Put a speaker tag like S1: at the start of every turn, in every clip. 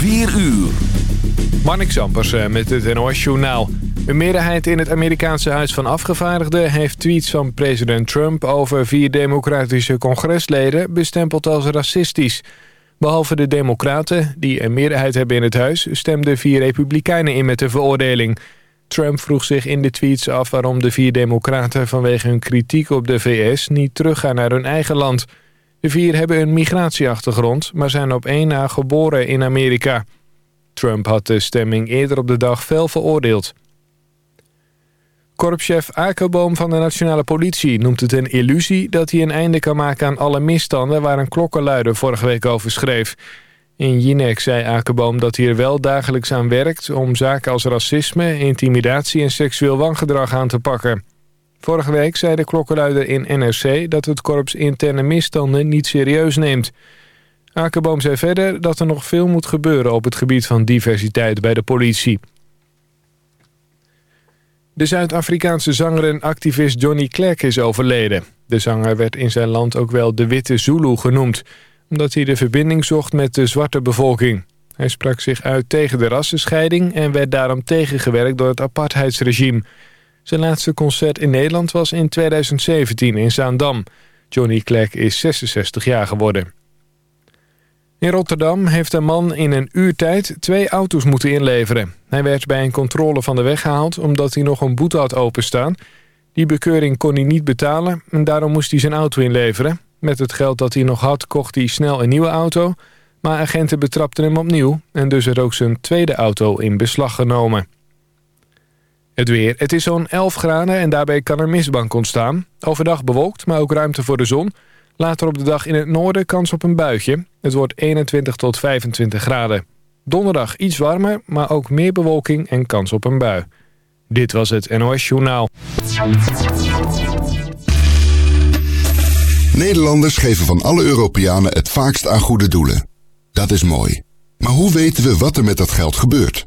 S1: 4 uur.
S2: Marnik Zampers eh, met het NOS Journaal. Een meerderheid in het Amerikaanse Huis van Afgevaardigden... heeft tweets van president Trump over vier democratische congresleden... bestempeld als racistisch. Behalve de democraten, die een meerderheid hebben in het huis... stemden vier republikeinen in met de veroordeling. Trump vroeg zich in de tweets af waarom de vier democraten... vanwege hun kritiek op de VS niet teruggaan naar hun eigen land... De vier hebben een migratieachtergrond, maar zijn op één na geboren in Amerika. Trump had de stemming eerder op de dag fel veroordeeld. Korpschef Akerboom van de Nationale Politie noemt het een illusie... dat hij een einde kan maken aan alle misstanden waar een klokkenluider vorige week over schreef. In Jinek zei Akerboom dat hij er wel dagelijks aan werkt... om zaken als racisme, intimidatie en seksueel wangedrag aan te pakken. Vorige week zei de klokkenluider in NRC dat het korps interne misstanden niet serieus neemt. Akerboom zei verder dat er nog veel moet gebeuren op het gebied van diversiteit bij de politie. De Zuid-Afrikaanse zanger en activist Johnny Clegg is overleden. De zanger werd in zijn land ook wel de Witte Zulu genoemd... omdat hij de verbinding zocht met de zwarte bevolking. Hij sprak zich uit tegen de rassenscheiding... en werd daarom tegengewerkt door het apartheidsregime... Zijn laatste concert in Nederland was in 2017 in Zaandam. Johnny Clegg is 66 jaar geworden. In Rotterdam heeft een man in een uur tijd twee auto's moeten inleveren. Hij werd bij een controle van de weg gehaald omdat hij nog een boete had openstaan. Die bekeuring kon hij niet betalen en daarom moest hij zijn auto inleveren. Met het geld dat hij nog had kocht hij snel een nieuwe auto... maar agenten betrapten hem opnieuw en dus er ook zijn tweede auto in beslag genomen. Het weer. Het is zo'n 11 graden en daarbij kan er mistbank ontstaan. Overdag bewolkt, maar ook ruimte voor de zon. Later op de dag in het noorden kans op een buitje. Het wordt 21 tot 25 graden. Donderdag iets warmer, maar ook meer bewolking en kans op een bui. Dit was het NOS Journaal.
S3: Nederlanders geven van alle Europeanen het vaakst aan goede doelen. Dat is mooi. Maar hoe weten we wat er met dat geld gebeurt?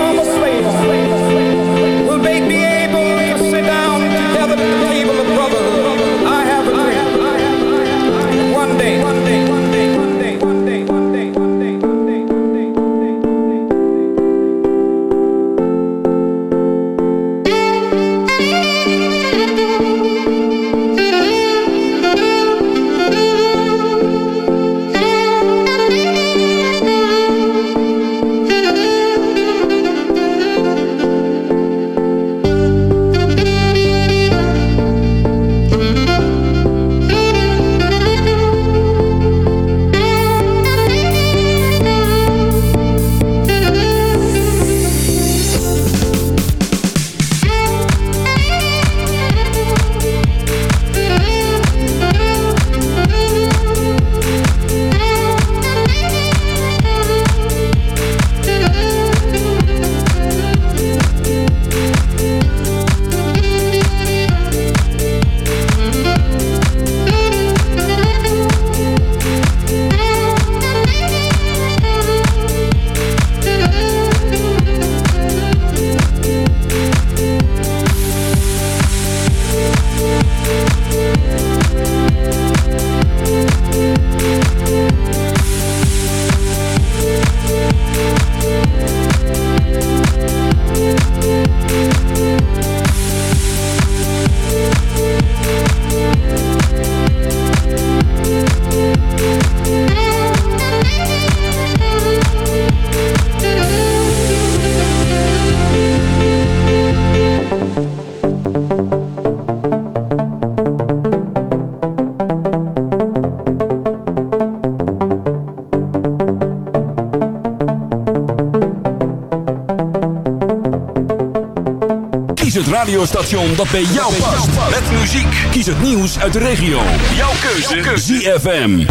S1: radiostation dat bij jou past. Met muziek. Kies het nieuws uit de regio. Jouw keuze. Jouw. ZFM.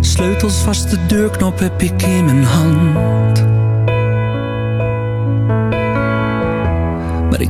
S4: Sleutels vast de deurknop heb ik in mijn hand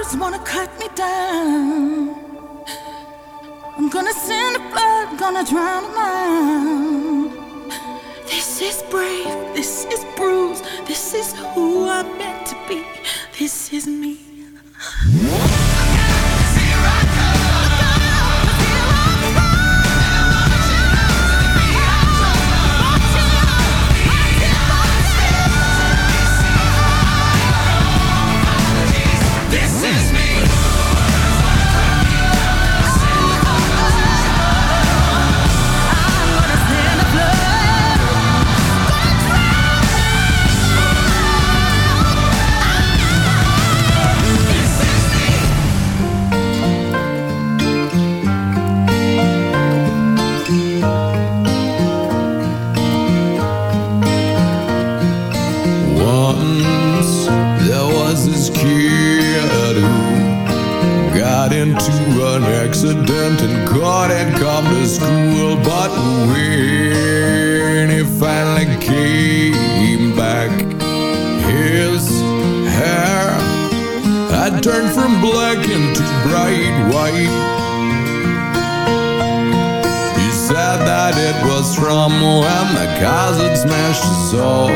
S4: birds wanna cut me
S5: down. I'm gonna send the
S6: blood, gonna drown the mind. This is brave, this is bruised, this is who I'm meant to be, this is me. sol.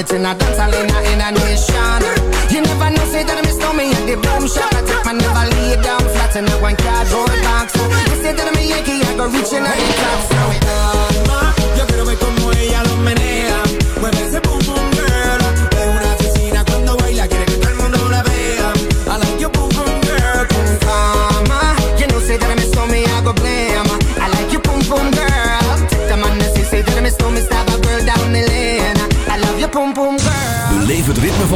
S6: It's in a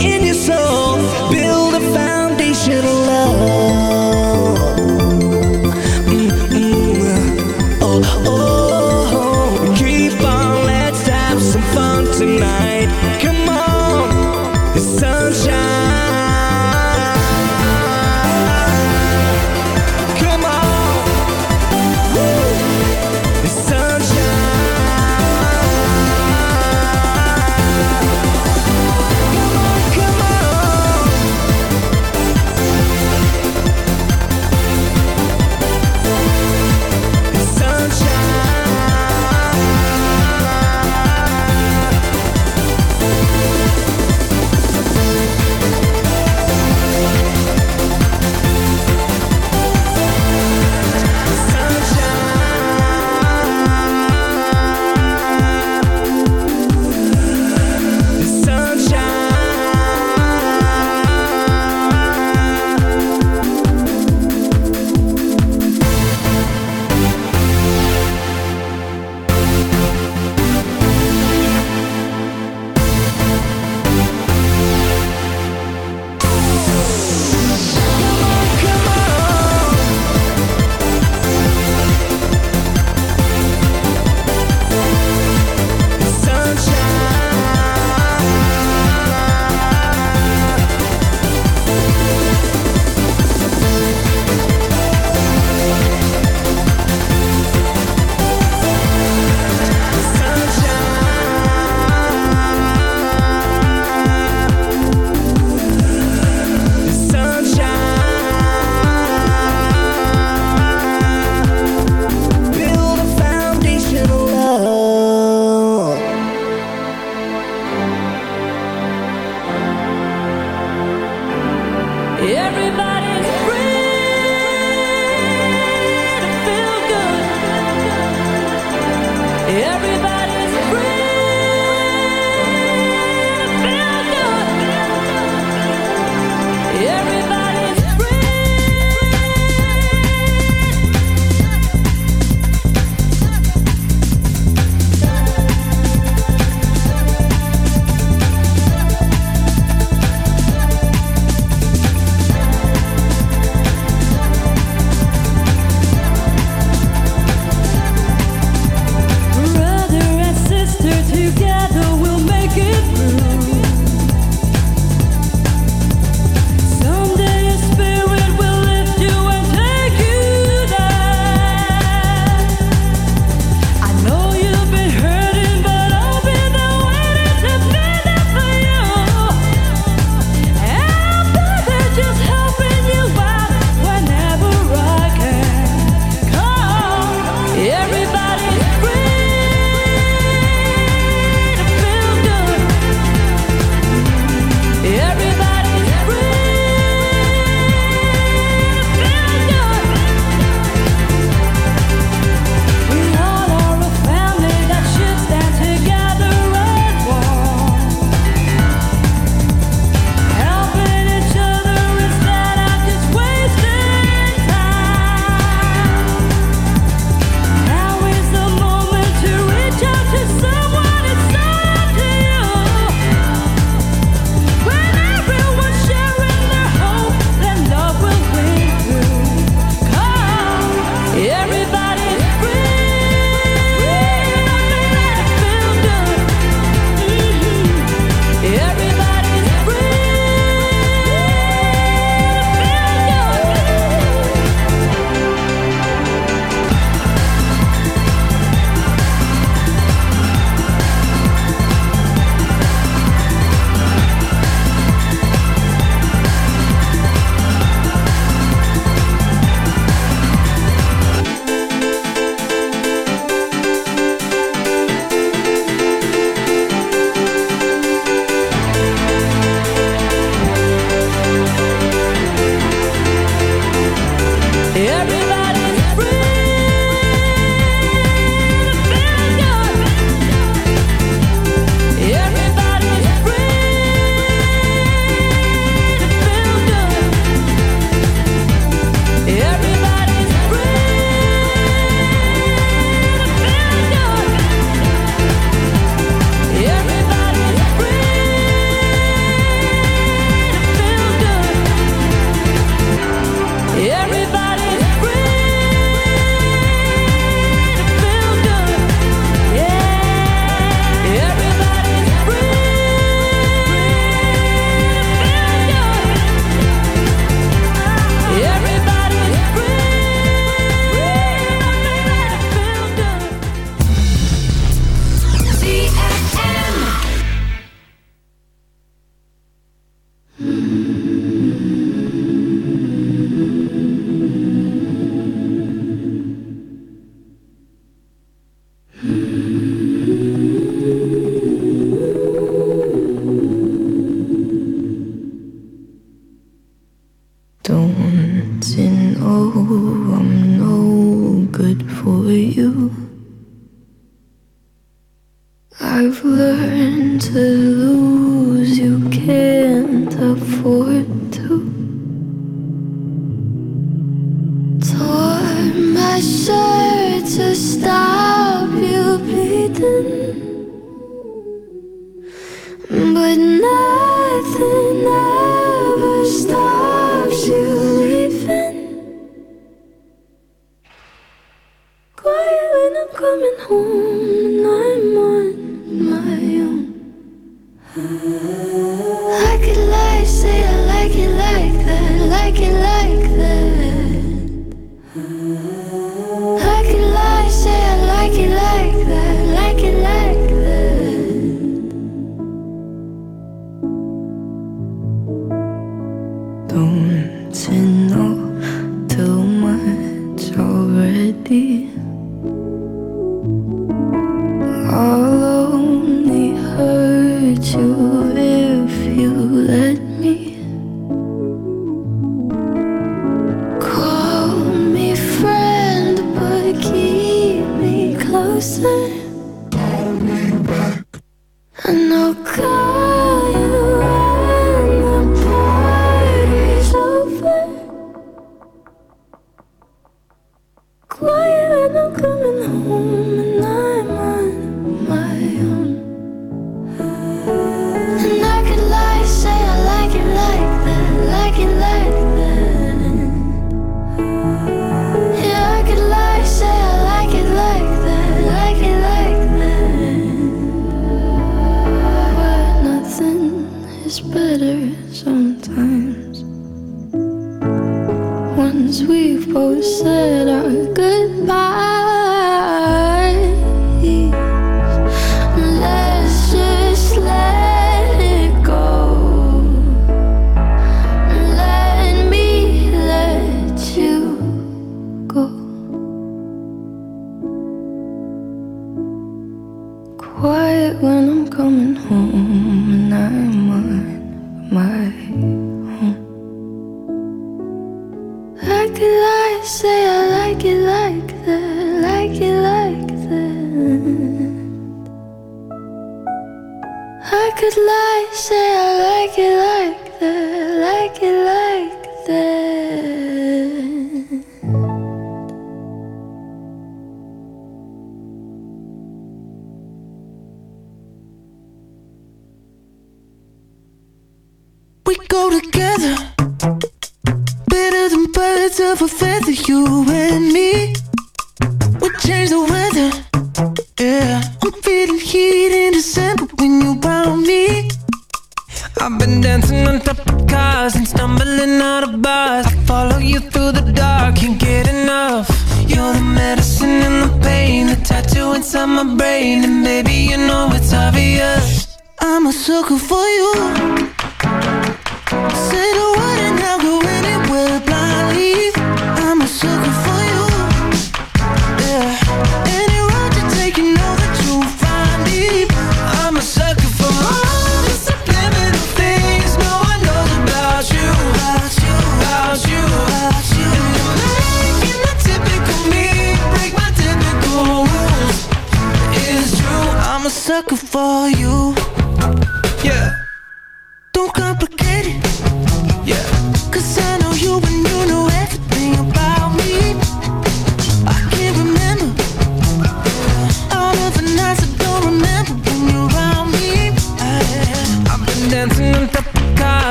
S7: in your soul.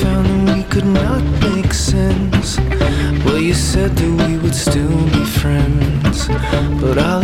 S8: found that we could not make sense.
S9: Well, you said that we would still be friends, but I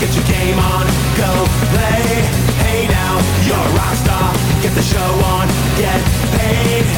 S10: Get your game on, go play. Hey now, you're a rock star. Get the show on, get paid.